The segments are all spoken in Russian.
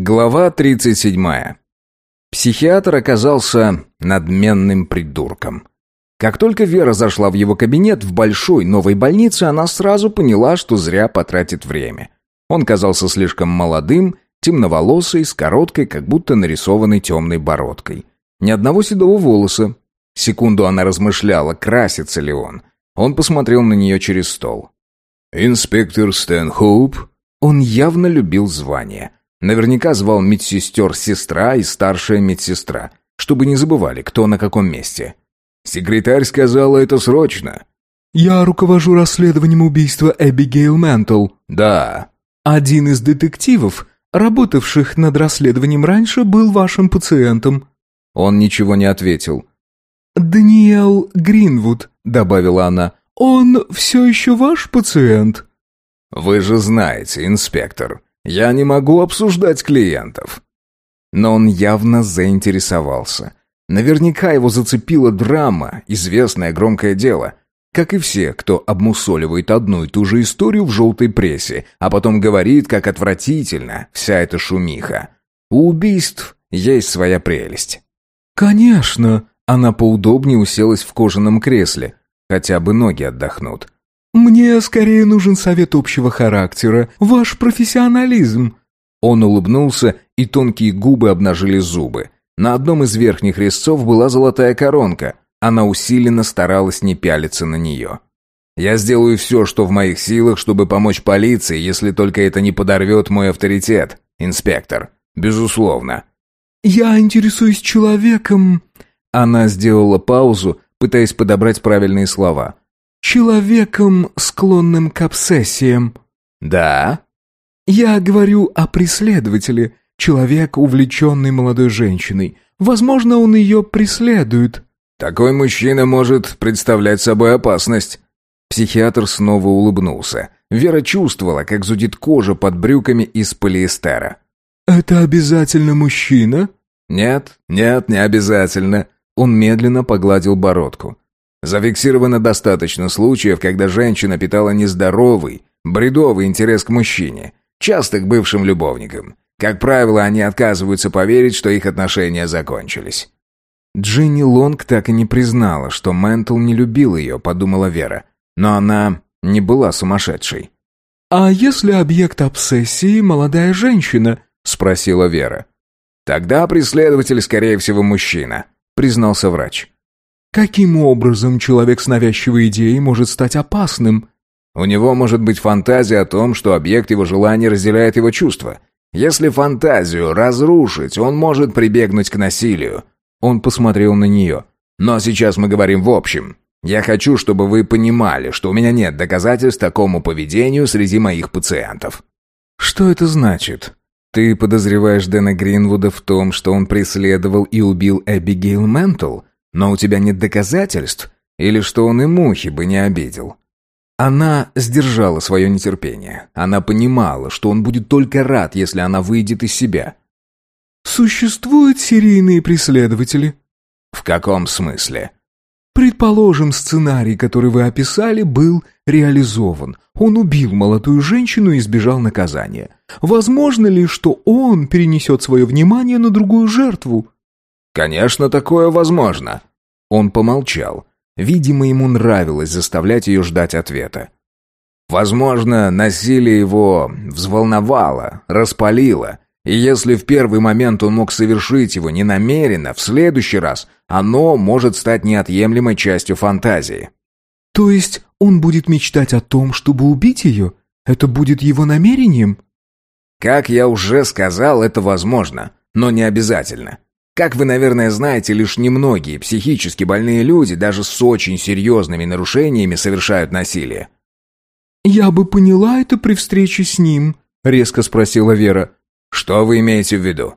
Глава 37. Психиатр оказался надменным придурком. Как только Вера зашла в его кабинет в большой новой больнице, она сразу поняла, что зря потратит время. Он казался слишком молодым, темноволосый, с короткой, как будто нарисованной темной бородкой. Ни одного седого волоса. Секунду она размышляла, красится ли он. Он посмотрел на нее через стол. «Инспектор Стэнхоуп?» Он явно любил звание – Наверняка звал медсестер сестра и старшая медсестра, чтобы не забывали, кто на каком месте. Секретарь сказала это срочно. «Я руковожу расследованием убийства Эбигейл Ментл». «Да». «Один из детективов, работавших над расследованием раньше, был вашим пациентом». Он ничего не ответил. «Даниэл Гринвуд», — добавила она. «Он все еще ваш пациент?» «Вы же знаете, инспектор, я не могу обсуждать клиентов. Но он явно заинтересовался. Наверняка его зацепила драма, известное громкое дело. Как и все, кто обмусоливает одну и ту же историю в желтой прессе, а потом говорит, как отвратительно вся эта шумиха. У убийств есть своя прелесть. «Конечно!» Она поудобнее уселась в кожаном кресле. Хотя бы ноги отдохнут. «Мне скорее нужен совет общего характера, ваш профессионализм». Он улыбнулся, и тонкие губы обнажили зубы. На одном из верхних резцов была золотая коронка. Она усиленно старалась не пялиться на нее. «Я сделаю все, что в моих силах, чтобы помочь полиции, если только это не подорвет мой авторитет, инспектор. Безусловно». «Я интересуюсь человеком...» Она сделала паузу, пытаясь подобрать правильные слова – человеком, склонным к обсессиям». «Да?» «Я говорю о преследователе, человек, увлеченный молодой женщиной. Возможно, он ее преследует». «Такой мужчина может представлять собой опасность». Психиатр снова улыбнулся. Вера чувствовала, как зудит кожа под брюками из полиэстера. «Это обязательно мужчина?» «Нет, нет, не обязательно». Он медленно погладил бородку. Зафиксировано достаточно случаев, когда женщина питала нездоровый, бредовый интерес к мужчине, часто к бывшим любовникам. Как правило, они отказываются поверить, что их отношения закончились. Джинни Лонг так и не признала, что Ментл не любил ее, подумала Вера. Но она не была сумасшедшей. «А если объект обсессии молодая женщина?» — спросила Вера. «Тогда преследователь, скорее всего, мужчина», — признался врач. Каким образом человек с навязчивой идеей может стать опасным? У него может быть фантазия о том, что объект его желания разделяет его чувства. Если фантазию разрушить, он может прибегнуть к насилию. Он посмотрел на нее. Но сейчас мы говорим в общем. Я хочу, чтобы вы понимали, что у меня нет доказательств такому поведению среди моих пациентов. Что это значит? Ты подозреваешь Дэна Гринвуда в том, что он преследовал и убил Эбигейл Ментл? Но у тебя нет доказательств? Или что он и мухи бы не обидел?» Она сдержала свое нетерпение. Она понимала, что он будет только рад, если она выйдет из себя. «Существуют серийные преследователи?» «В каком смысле?» «Предположим, сценарий, который вы описали, был реализован. Он убил молодую женщину и избежал наказания. Возможно ли, что он перенесет свое внимание на другую жертву?» «Конечно, такое возможно». Он помолчал. Видимо, ему нравилось заставлять ее ждать ответа. Возможно, насилие его взволновало, распалило, и если в первый момент он мог совершить его ненамеренно, в следующий раз оно может стать неотъемлемой частью фантазии. То есть он будет мечтать о том, чтобы убить ее? Это будет его намерением? Как я уже сказал, это возможно, но не обязательно. Как вы, наверное, знаете, лишь немногие психически больные люди даже с очень серьезными нарушениями совершают насилие. «Я бы поняла это при встрече с ним», — резко спросила Вера. «Что вы имеете в виду?»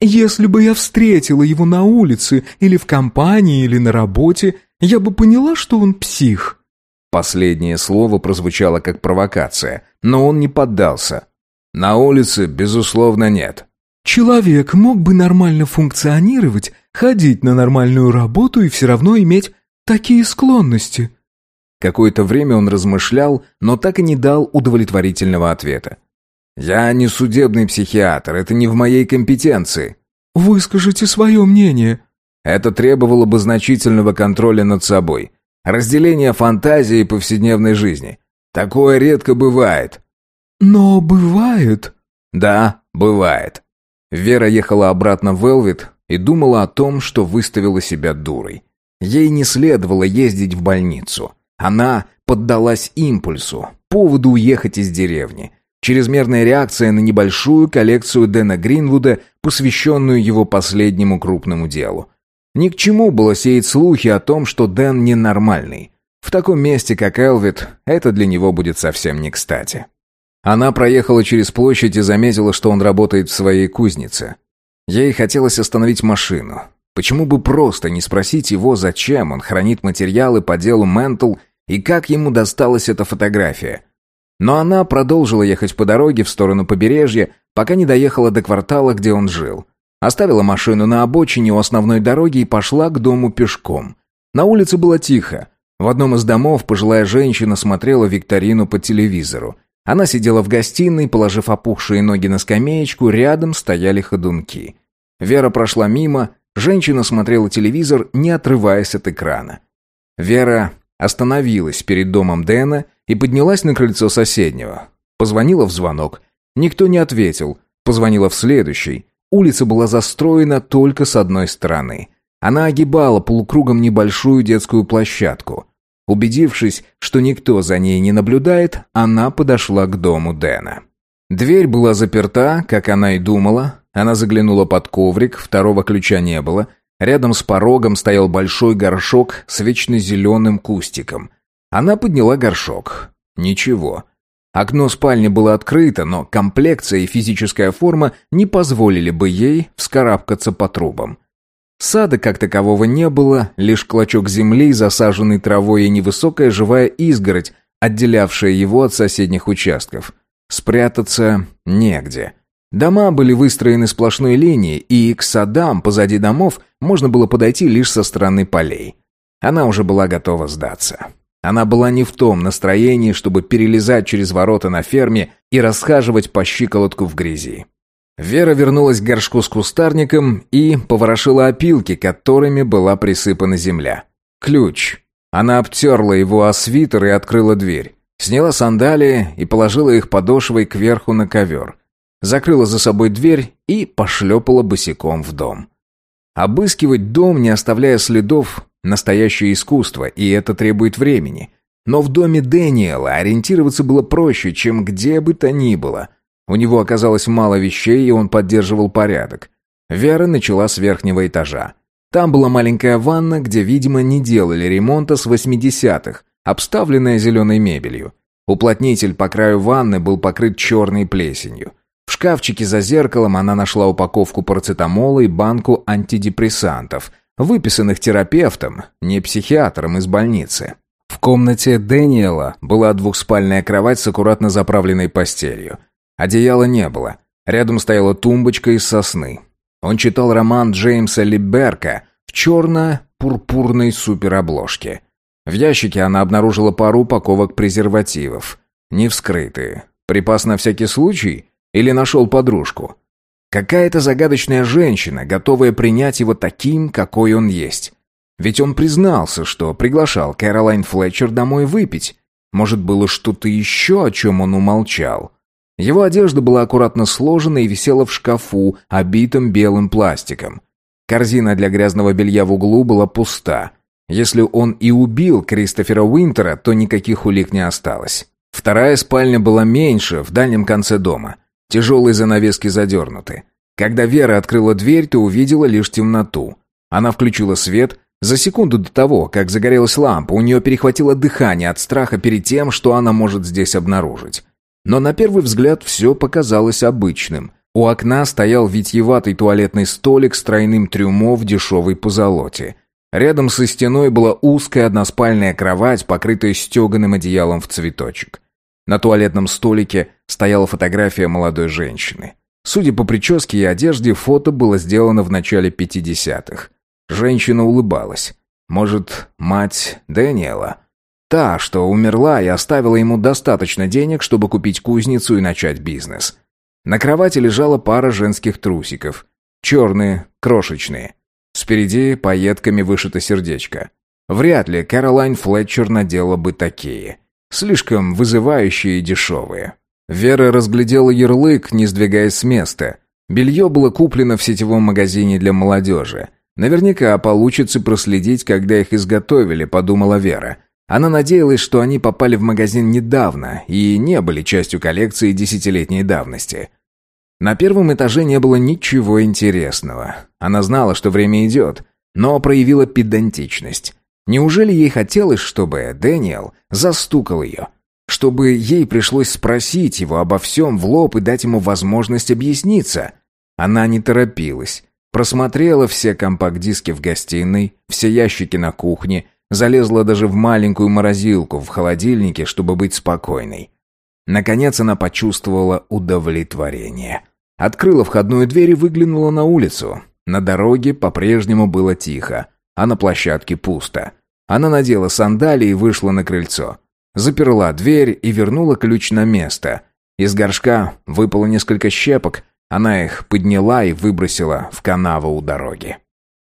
«Если бы я встретила его на улице, или в компании, или на работе, я бы поняла, что он псих». Последнее слово прозвучало как провокация, но он не поддался. «На улице, безусловно, нет. Человек мог бы нормально функционировать, ходить на нормальную работу и все равно иметь такие склонности. Какое-то время он размышлял, но так и не дал удовлетворительного ответа. «Я не судебный психиатр, это не в моей компетенции». «Выскажите свое мнение». Это требовало бы значительного контроля над собой, разделения фантазии и повседневной жизни. Такое редко бывает. «Но бывает». «Да, бывает». Вера ехала обратно в Велвит и думала о том, что выставила себя дурой. Ей не следовало ездить в больницу. Она поддалась импульсу, поводу уехать из деревни. Чрезмерная реакция на небольшую коллекцию Дэна Гринвуда, посвященную его последнему крупному делу. Ни к чему было сеять слухи о том, что Дэн ненормальный. В таком месте, как Элвит, это для него будет совсем не кстати. Она проехала через площадь и заметила, что он работает в своей кузнице. Ей хотелось остановить машину. Почему бы просто не спросить его, зачем он хранит материалы по делу Ментл и как ему досталась эта фотография? Но она продолжила ехать по дороге в сторону побережья, пока не доехала до квартала, где он жил. Оставила машину на обочине у основной дороги и пошла к дому пешком. На улице было тихо. В одном из домов пожилая женщина смотрела викторину по телевизору. Она сидела в гостиной, положив опухшие ноги на скамеечку, рядом стояли ходунки. Вера прошла мимо, женщина смотрела телевизор, не отрываясь от экрана. Вера остановилась перед домом Дэна и поднялась на крыльцо соседнего. Позвонила в звонок. Никто не ответил. Позвонила в следующий. Улица была застроена только с одной стороны. Она огибала полукругом небольшую детскую площадку. Убедившись, что никто за ней не наблюдает, она подошла к дому Дэна. Дверь была заперта, как она и думала. Она заглянула под коврик, второго ключа не было. Рядом с порогом стоял большой горшок с вечно зеленым кустиком. Она подняла горшок. Ничего. Окно спальни было открыто, но комплекция и физическая форма не позволили бы ей вскарабкаться по трубам. Сада как такового не было, лишь клочок земли, засаженный травой и невысокая живая изгородь, отделявшая его от соседних участков. Спрятаться негде. Дома были выстроены сплошной линией, и к садам позади домов можно было подойти лишь со стороны полей. Она уже была готова сдаться. Она была не в том настроении, чтобы перелезать через ворота на ферме и расхаживать по щиколотку в грязи. Вера вернулась к горшку с кустарником и поворошила опилки, которыми была присыпана земля. Ключ. Она обтерла его о свитер и открыла дверь. Сняла сандалии и положила их подошвой кверху на ковер. Закрыла за собой дверь и пошлепала босиком в дом. Обыскивать дом, не оставляя следов, настоящее искусство, и это требует времени. Но в доме Дэниела ориентироваться было проще, чем где бы то ни было. У него оказалось мало вещей, и он поддерживал порядок. Вера начала с верхнего этажа. Там была маленькая ванна, где, видимо, не делали ремонта с 80-х, обставленная зеленой мебелью. Уплотнитель по краю ванны был покрыт черной плесенью. В шкафчике за зеркалом она нашла упаковку парацетамола и банку антидепрессантов, выписанных терапевтом, не психиатром из больницы. В комнате Дэниела была двухспальная кровать с аккуратно заправленной постелью. Одеяла не было. Рядом стояла тумбочка из сосны. Он читал роман Джеймса Либерка в черно-пурпурной суперобложке. В ящике она обнаружила пару упаковок презервативов. Не вскрытые. Припас на всякий случай? Или нашел подружку? Какая-то загадочная женщина, готовая принять его таким, какой он есть. Ведь он признался, что приглашал Кэролайн Флетчер домой выпить. Может, было что-то еще, о чем он умолчал. Его одежда была аккуратно сложена и висела в шкафу, обитом белым пластиком. Корзина для грязного белья в углу была пуста. Если он и убил Кристофера Уинтера, то никаких улик не осталось. Вторая спальня была меньше, в дальнем конце дома. Тяжелые занавески задернуты. Когда Вера открыла дверь, то увидела лишь темноту. Она включила свет. За секунду до того, как загорелась лампа, у нее перехватило дыхание от страха перед тем, что она может здесь обнаружить. Но на первый взгляд все показалось обычным. У окна стоял витьеватый туалетный столик с тройным трюмо в дешевой позолоте. Рядом со стеной была узкая односпальная кровать, покрытая стеганым одеялом в цветочек. На туалетном столике стояла фотография молодой женщины. Судя по прическе и одежде, фото было сделано в начале 50-х. Женщина улыбалась. Может, мать Дэниела? Та, что умерла и оставила ему достаточно денег, чтобы купить кузницу и начать бизнес. На кровати лежала пара женских трусиков. Черные, крошечные. Спереди пайетками вышито сердечко. Вряд ли Кэролайн Флетчер надела бы такие. Слишком вызывающие и дешевые. Вера разглядела ярлык, не сдвигаясь с места. Белье было куплено в сетевом магазине для молодежи. Наверняка получится проследить, когда их изготовили, подумала Вера. Она надеялась, что они попали в магазин недавно и не были частью коллекции десятилетней давности. На первом этаже не было ничего интересного. Она знала, что время идет, но проявила педантичность. Неужели ей хотелось, чтобы Дэниел застукал ее? Чтобы ей пришлось спросить его обо всем в лоб и дать ему возможность объясниться? Она не торопилась. Просмотрела все компакт-диски в гостиной, все ящики на кухне, залезла даже в маленькую морозилку в холодильнике, чтобы быть спокойной. Наконец она почувствовала удовлетворение. Открыла входную дверь и выглянула на улицу. На дороге по-прежнему было тихо, а на площадке пусто. Она надела сандалии и вышла на крыльцо. Заперла дверь и вернула ключ на место. Из горшка выпало несколько щепок, она их подняла и выбросила в канаву у дороги.